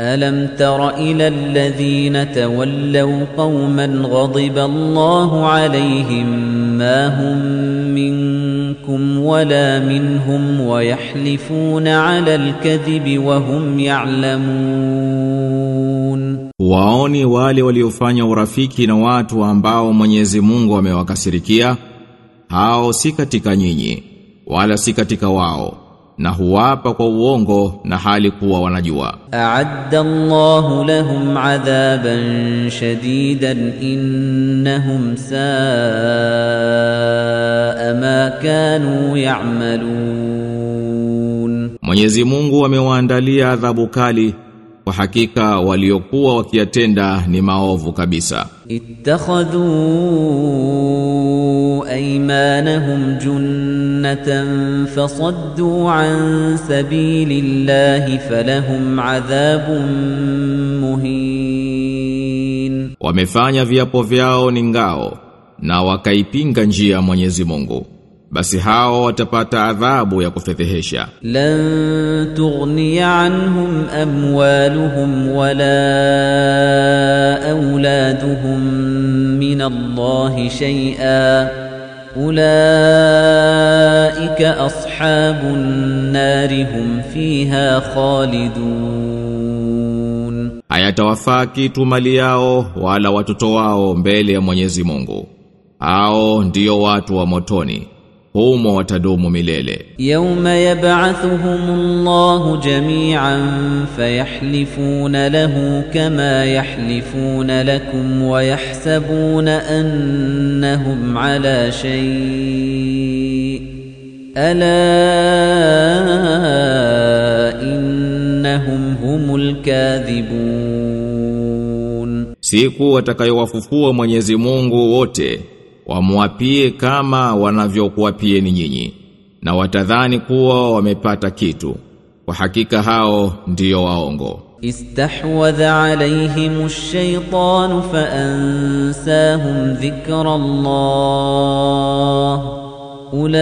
ألم تر إلى الذين تولوا قوما غضب الله عليهم ما هم منكم ولا منهم ويحلفون على الكذب وهم يعلمون Waoni wale waliofanya urafiki na watu ambao Mwenyezi Mungu amewakasirikia hao si katika nyinyi wala si katika wao na huwapa kwa uongo na hali kuwa wanajua. A'adda Allahu lahum adhaban shadidan innahum saa ma kanu ya'malun. Mwenyezi Mungu amewaandalia adhabu kali kwa hakika waliokuwa wakiyatenda ni maovu kabisa. Ittakhadhu aymanahum junnah جنة فصدوا عن سبيل الله فلهم عذاب مهين wamefanya viapo vyao ni ngao na wakaipinga njia ya Mwenyezi Mungu basi hao watapata adhabu ya kufedhehesha لن تغني عنهم أموالهم ولا أولادهم من الله شيئا أولئك أصحاب النار هم فيها خالدون hayatawafaa kitu mali yao wala watoto wao mbele ya Mwenyezi Mungu hao ndiyo watu wa motoni humo watadumu milele. Yawma yab'athuhumullahu jami'an fayahlifuna lahu kama yahlifuna lakum wa yahsabuna annahum ala shay. Ala innahum humul kadhibun. Siku atakayowafufua Mwenyezi Mungu wote wamuapie kama wanavyokuapieni nyinyi na watadhani kuwa wamepata kitu. Kwa hakika hao ndiyo waongo. Istahwadha alaihim ash-shaytan fa ansahum dhikra ulaika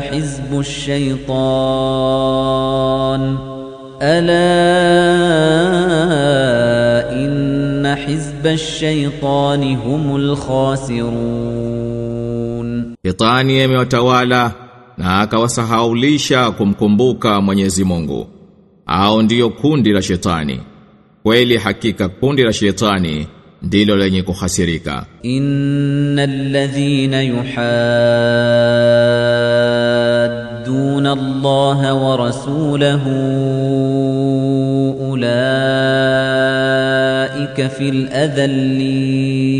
hizbu ash-shaytan ala حزب الشيطان هم الخاسرون Shetani amewatawala na akawasahaulisha kumkumbuka Mwenyezi Mungu. Hao ndiyo kundi la shetani. Kweli hakika kundi la shetani ndilo lenye kuhasirika. إن الذين يحادون الله ورسوله ulaika fil adhallin.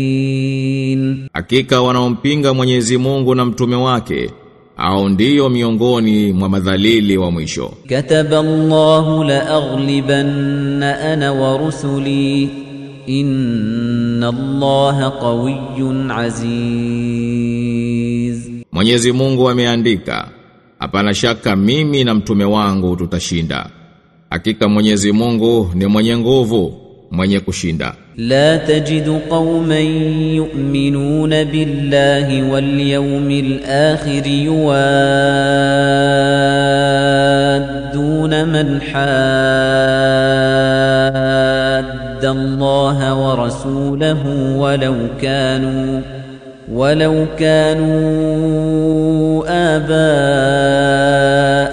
Hakika wanaompinga Mwenyezi Mungu na mtume wake au ndiyo miongoni mwa madhalili wa mwisho. Kataballahu la aghlibanna ana wa rusuli. Inna allaha qawiyyun aziz. Mwenyezi Mungu ameandika hapana shaka mimi na mtume wangu tutashinda. Hakika Mwenyezi Mungu ni mwenye nguvu. mwenye kushinda. لا تجد قوما يؤمنون بالله واليوم الآخر يوادون من حاد الله ورسوله ولو كانوا ولو كانوا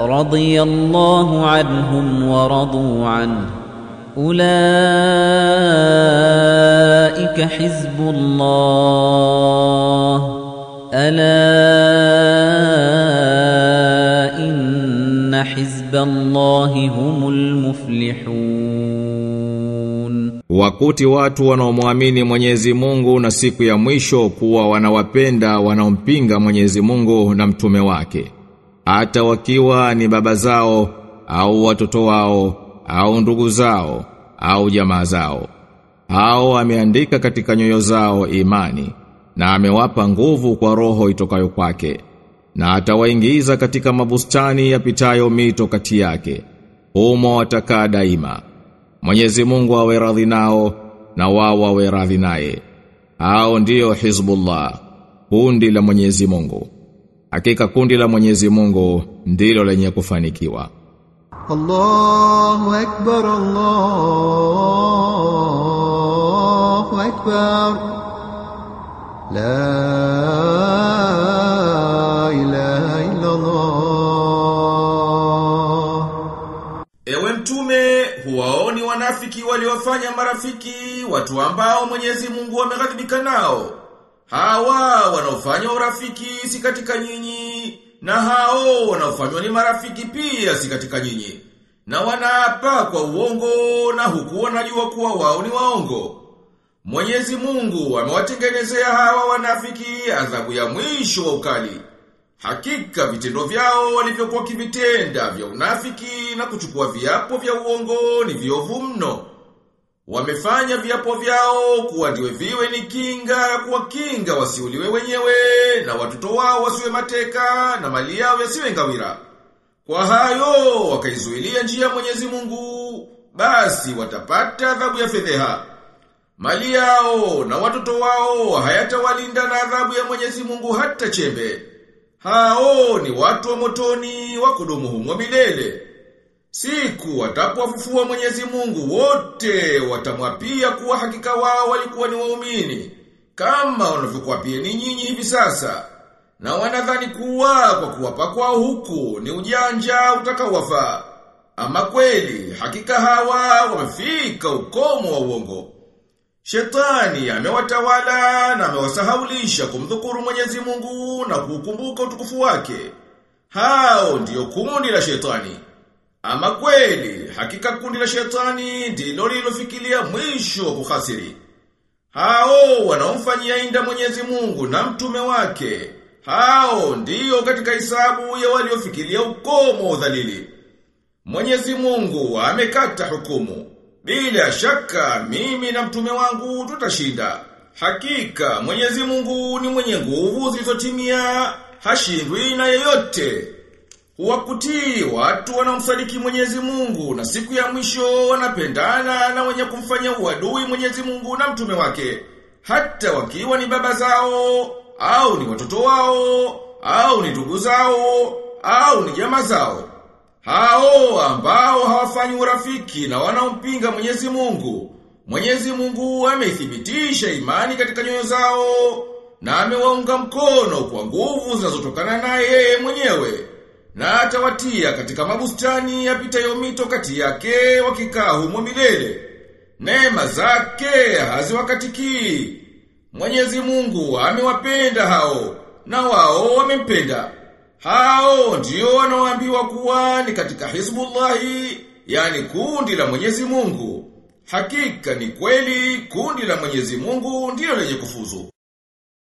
رضي الله عنهم ورضوا عنه أولئك حزب الله ألا إن حزب الله هم المفلحون Wakuti watu wanaomwamini Mwenyezi Mungu na siku ya mwisho kuwa wanawapenda wanaompinga Mwenyezi Mungu na mtume wake. Hata wakiwa ni baba zao au watoto wao au ndugu zao au jamaa zao. Hao ameandika katika nyoyo zao imani na amewapa nguvu kwa roho itokayo kwake na atawaingiza katika mabustani yapitayo mito kati yake. Humo watakaa daima. Mwenyezi Mungu awe radhi nao na wao wawe radhi naye. Hao ndio Hizbullah kundi la Mwenyezi Mungu Hakika kundi la Mwenyezi Mungu ndilo lenye kufanikiwa. Allahu akbar Allahu akbar. La ilaha illa Allah Ewe mtume huwaoni wanafiki waliofanya marafiki watu ambao Mwenyezi Mungu ameghadhibika nao. Hawa wanaofanya urafiki si katika nyinyi, na hao wanaofanywa ni marafiki pia si katika nyinyi. Na wanaapa kwa uongo na huku wanajua kuwa wao ni waongo. Mwenyezi Mungu amewatengenezea hawa wanafiki adhabu ya mwisho wa ukali. Hakika vitendo vyao walivyokuwa kivitenda vya unafiki na kuchukua viapo vya uongo ni viovu mno. Wamefanya viapo vyao kuwa ndiwe viwe ni kinga ya kuwakinga wasiuliwe wenyewe na watoto wao wasiwe mateka na mali yao yasiwe ngawira. Kwa hayo wakaizuilia njia Mwenyezi Mungu, basi watapata adhabu ya fedheha. Mali yao na watoto wao hayatawalinda na adhabu ya Mwenyezi Mungu hata chembe. Hao ni watu wa motoni wa kudumu humo milele. Siku watapowafufua Mwenyezi Mungu wote watamwapia kuwa hakika wao walikuwa ni waumini kama wanavyokuapia ni nyinyi hivi sasa. Na wanadhani kuwa kwa kuwapa kwao huku ni ujanja utakaowafaa. Ama kweli hakika hawa wamefika ukomo wa uongo. Shetani amewatawala na amewasahaulisha kumdhukuru Mwenyezi Mungu na kukumbuka utukufu wake. Hao ndiyo kundi la shetani. Ama kweli, hakika kundi la shetani ndilo lilofikiria mwisho wa kuhasiri. Hao wanaomfanyia inda Mwenyezi Mungu na mtume wake. Hao ndiyo katika hisabu ya waliofikiria ukomo wa udhalili. Mwenyezi Mungu amekata hukumu. Bila shaka mimi na mtume wangu tutashinda. Hakika Mwenyezi Mungu ni mwenye nguvu zilizotimia, hashindwi na yeyote. Huwakutii watu wanaomsadiki Mwenyezi Mungu na siku ya mwisho wanapendana na wenye kumfanya uadui Mwenyezi Mungu na mtume wake. Hata wakiwa ni baba zao, au ni watoto wao, au ni ndugu zao, au ni jamaa zao. Hao ambao hawafanyi urafiki na wanaompinga Mwenyezi Mungu. Mwenyezi Mungu ameithibitisha imani katika nyoyo zao na amewaunga mkono kwa nguvu zinazotokana naye mwenyewe. Na atawatia katika mabustani yapitayo yomito kati yake wakikaa humo milele. Neema zake haziwakatikii. Mwenyezi Mungu amewapenda hao na wao wamempenda. Hao ndio wanaoambiwa kuwa ni katika Hizbullahi, yani kundi la Mwenyezi Mungu. Hakika ni kweli kundi la Mwenyezi Mungu ndio lenye kufuzu.